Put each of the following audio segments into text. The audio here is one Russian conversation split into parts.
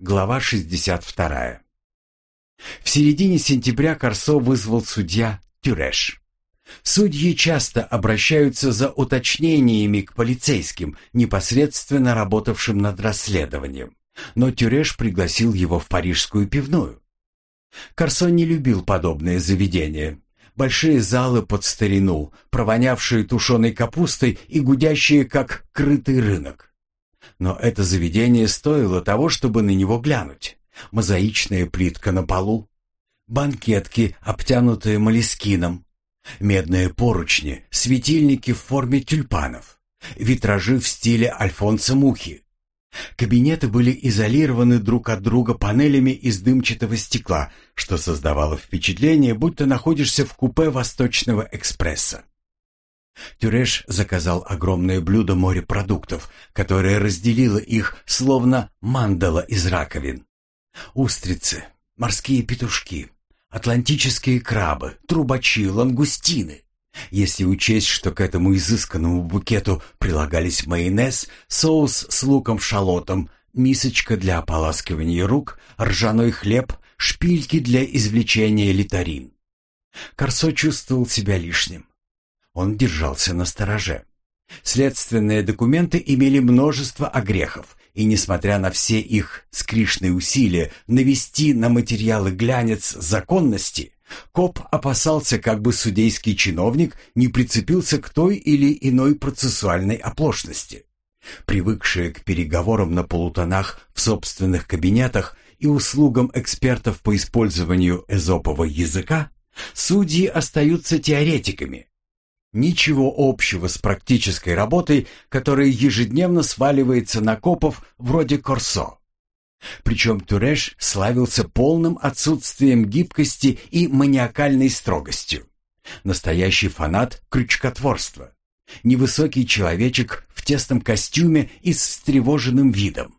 Глава 62. В середине сентября Корсо вызвал судья Тюреш. Судьи часто обращаются за уточнениями к полицейским, непосредственно работавшим над расследованием, но Тюреш пригласил его в парижскую пивную. Корсо не любил подобные заведения. Большие залы под старину, провонявшие тушеной капустой и гудящие, как крытый рынок. Но это заведение стоило того, чтобы на него глянуть. Мозаичная плитка на полу, банкетки, обтянутые молескином, медные поручни, светильники в форме тюльпанов, витражи в стиле Альфонса Мухи. Кабинеты были изолированы друг от друга панелями из дымчатого стекла, что создавало впечатление, будто находишься в купе Восточного экспресса. Тюреш заказал огромное блюдо морепродуктов, которое разделило их, словно мандала из раковин. Устрицы, морские петушки, атлантические крабы, трубачи, лангустины. Если учесть, что к этому изысканному букету прилагались майонез, соус с луком-шалотом, мисочка для ополаскивания рук, ржаной хлеб, шпильки для извлечения литарин. Корсо чувствовал себя лишним. Он держался на стороже. Следственные документы имели множество огрехов, и несмотря на все их скришные усилия навести на материалы глянец законности, коп опасался, как бы судейский чиновник не прицепился к той или иной процессуальной оплошности. Привыкшие к переговорам на полутонах в собственных кабинетах и услугам экспертов по использованию эзопового языка, судьи остаются теоретиками, Ничего общего с практической работой, которая ежедневно сваливается на копов вроде Корсо. Причем Туреш славился полным отсутствием гибкости и маниакальной строгостью. Настоящий фанат крючкотворства. Невысокий человечек в тесном костюме и с встревоженным видом.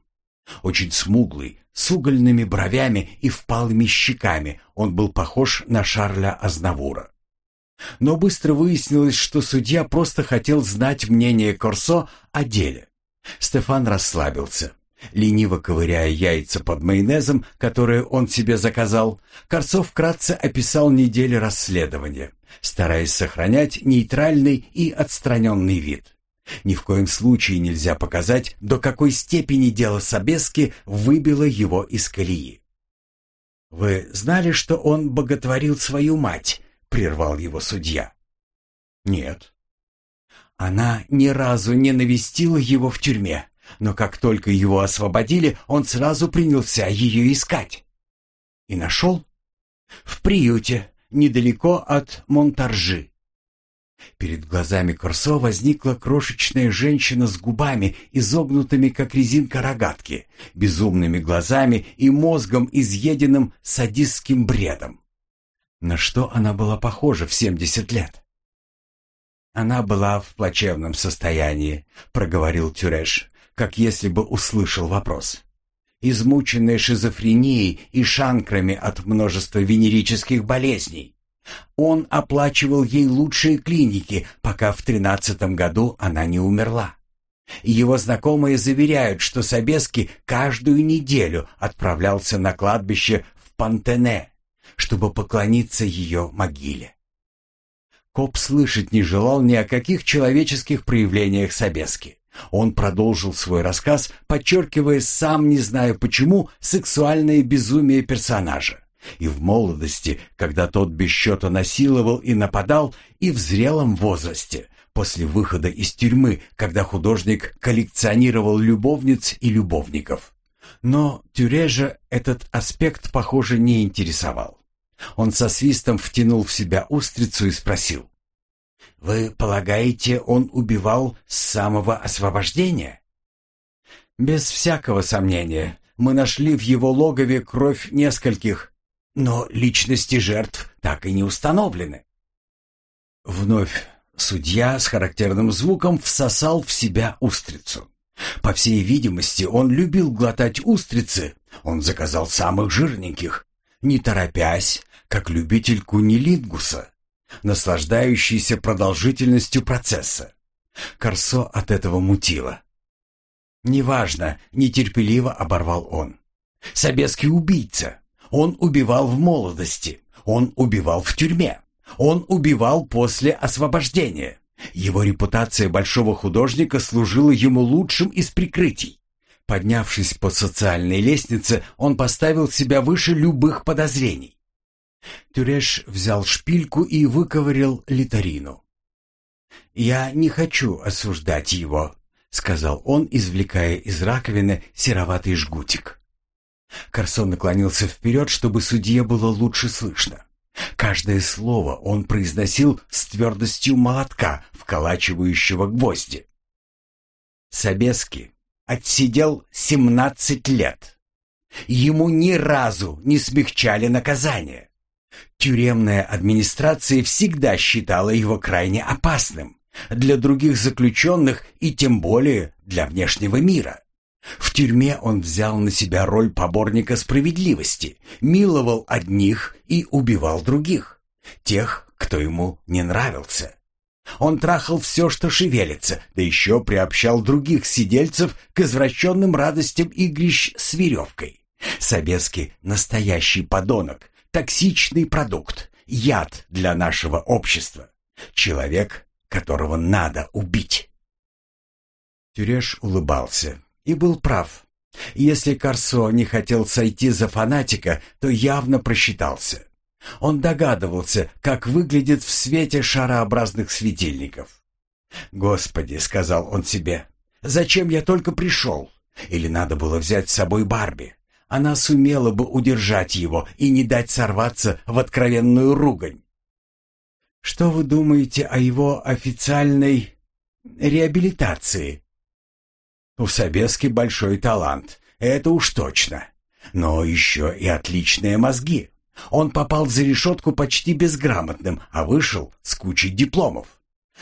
Очень смуглый, с угольными бровями и впалыми щеками, он был похож на Шарля Азнавура. Но быстро выяснилось, что судья просто хотел знать мнение Корсо о деле. Стефан расслабился. Лениво ковыряя яйца под майонезом, которые он себе заказал, Корсо вкратце описал недели расследования, стараясь сохранять нейтральный и отстраненный вид. Ни в коем случае нельзя показать, до какой степени дело Собески выбило его из колеи. «Вы знали, что он боготворил свою мать?» — прервал его судья. «Нет». Она ни разу не навестила его в тюрьме, но как только его освободили, он сразу принялся ее искать. И нашел? В приюте, недалеко от Монтаржи. Перед глазами Корсо возникла крошечная женщина с губами, изогнутыми, как резинка рогатки, безумными глазами и мозгом, изъеденным садистским бредом. На что она была похожа в 70 лет? Она была в плачевном состоянии, проговорил Тюреш, как если бы услышал вопрос. Измученная шизофренией и шанкрами от множества венерических болезней. Он оплачивал ей лучшие клиники, пока в тринадцатом году она не умерла. Его знакомые заверяют, что Собески каждую неделю отправлялся на кладбище в Пантене, чтобы поклониться ее могиле. Коп слышать не желал ни о каких человеческих проявлениях Собески. Он продолжил свой рассказ, подчеркивая, сам не зная почему, сексуальное безумие персонажа. И в молодости, когда тот без счета насиловал и нападал, и в зрелом возрасте, после выхода из тюрьмы, когда художник коллекционировал любовниц и любовников. Но Тюрежа этот аспект, похоже, не интересовал. Он со свистом втянул в себя устрицу и спросил. «Вы полагаете, он убивал с самого освобождения?» «Без всякого сомнения. Мы нашли в его логове кровь нескольких, но личности жертв так и не установлены». Вновь судья с характерным звуком всосал в себя устрицу. По всей видимости, он любил глотать устрицы. Он заказал самых жирненьких, не торопясь, как любитель кунилингуса, наслаждающийся продолжительностью процесса. Корсо от этого мутило. «Неважно», — нетерпеливо оборвал он. Собеский убийца. Он убивал в молодости. Он убивал в тюрьме. Он убивал после освобождения. Его репутация большого художника служила ему лучшим из прикрытий. Поднявшись по социальной лестнице, он поставил себя выше любых подозрений. Тюреш взял шпильку и выковырял литарину. «Я не хочу осуждать его», — сказал он, извлекая из раковины сероватый жгутик. Карсон наклонился вперед, чтобы судье было лучше слышно. Каждое слово он произносил с твердостью молотка, вколачивающего гвозди. Собески отсидел семнадцать лет. Ему ни разу не смягчали наказание. Тюремная администрация всегда считала его крайне опасным для других заключенных и тем более для внешнего мира. В тюрьме он взял на себя роль поборника справедливости, миловал одних и убивал других, тех, кто ему не нравился. Он трахал все, что шевелится, да еще приобщал других сидельцев к извращенным радостям игрищ с веревкой. Собески — настоящий подонок, токсичный продукт, яд для нашего общества. Человек, которого надо убить. Тюреш улыбался и был прав. Если Корсо не хотел сойти за фанатика, то явно просчитался. Он догадывался, как выглядит в свете шарообразных светильников. «Господи», — сказал он себе, — «зачем я только пришел? Или надо было взять с собой Барби? Она сумела бы удержать его и не дать сорваться в откровенную ругань». «Что вы думаете о его официальной реабилитации?» У Собески большой талант, это уж точно. Но еще и отличные мозги. Он попал за решетку почти безграмотным, а вышел с кучей дипломов.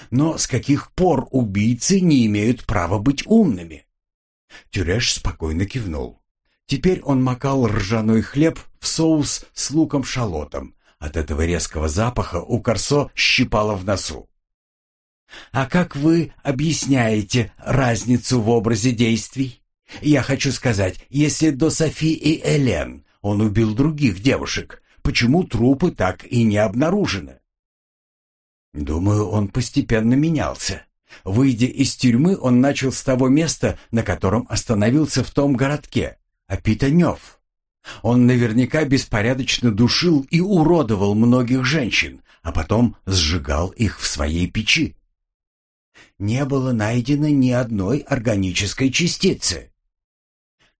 Но с каких пор убийцы не имеют права быть умными? Тюреш спокойно кивнул. Теперь он макал ржаной хлеб в соус с луком-шалотом. От этого резкого запаха у Корсо щипало в носу. А как вы объясняете разницу в образе действий? Я хочу сказать, если до Софи и Элен он убил других девушек, почему трупы так и не обнаружены? Думаю, он постепенно менялся. Выйдя из тюрьмы, он начал с того места, на котором остановился в том городке, Апитанев. Он наверняка беспорядочно душил и уродовал многих женщин, а потом сжигал их в своей печи не было найдено ни одной органической частицы.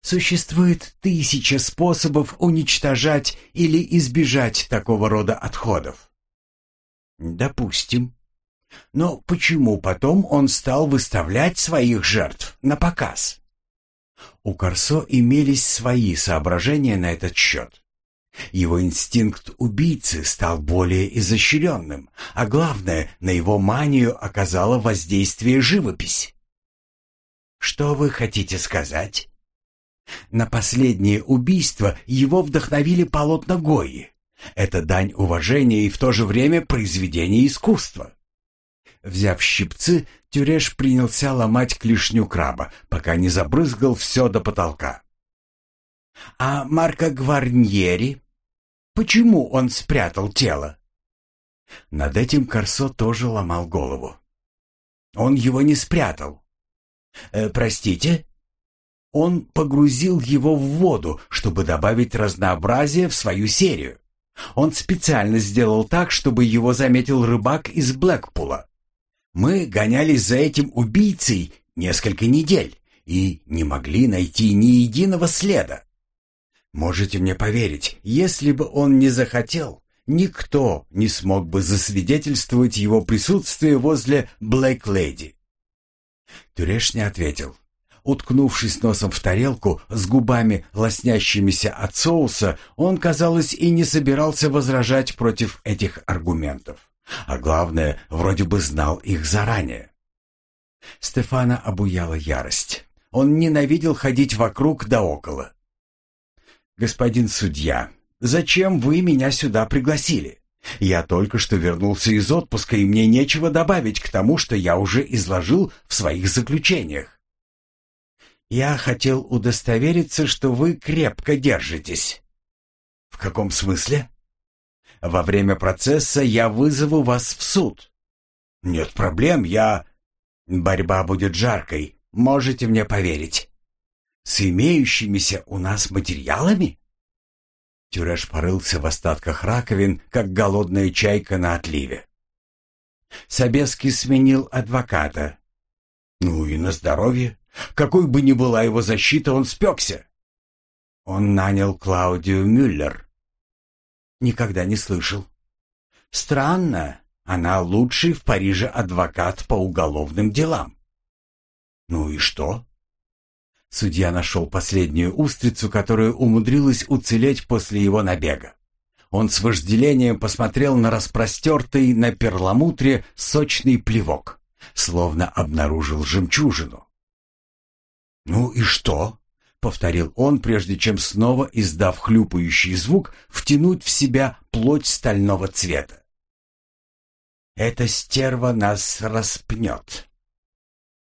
Существует тысяча способов уничтожать или избежать такого рода отходов. Допустим. Но почему потом он стал выставлять своих жертв на показ? У Корсо имелись свои соображения на этот счет. Его инстинкт убийцы стал более изощренным, а главное, на его манию оказало воздействие живопись. Что вы хотите сказать? На последнее убийство его вдохновили полотна Гои. Это дань уважения и в то же время произведение искусства. Взяв щипцы, Тюреш принялся ломать клешню краба, пока не забрызгал все до потолка. А Марко Гварньери? Почему он спрятал тело? Над этим Корсо тоже ломал голову. Он его не спрятал. Э, простите? Он погрузил его в воду, чтобы добавить разнообразие в свою серию. Он специально сделал так, чтобы его заметил рыбак из Блэкпула. Мы гонялись за этим убийцей несколько недель и не могли найти ни единого следа. Можете мне поверить, если бы он не захотел, никто не смог бы засвидетельствовать его присутствие возле Блэк Леди. Тюреш не ответил. Уткнувшись носом в тарелку с губами, лоснящимися от соуса, он, казалось, и не собирался возражать против этих аргументов. А главное, вроде бы знал их заранее. Стефана обуяла ярость. Он ненавидел ходить вокруг да около. «Господин судья, зачем вы меня сюда пригласили? Я только что вернулся из отпуска, и мне нечего добавить к тому, что я уже изложил в своих заключениях». Я хотел удостовериться, что вы крепко держитесь. В каком смысле? Во время процесса я вызову вас в суд. Нет проблем, я... Борьба будет жаркой, можете мне поверить. С имеющимися у нас материалами? Тюреш порылся в остатках раковин, как голодная чайка на отливе. Собеский сменил адвоката. Ну и на здоровье. Какой бы ни была его защита, он спекся. Он нанял Клаудию Мюллер. Никогда не слышал. Странно, она лучший в Париже адвокат по уголовным делам. Ну и что? Судья нашел последнюю устрицу, которая умудрилась уцелеть после его набега. Он с вожделением посмотрел на распростертый на перламутре сочный плевок, словно обнаружил жемчужину. «Ну и что?» — повторил он, прежде чем снова, издав хлюпающий звук, втянуть в себя плоть стального цвета. «Эта стерва нас распнет.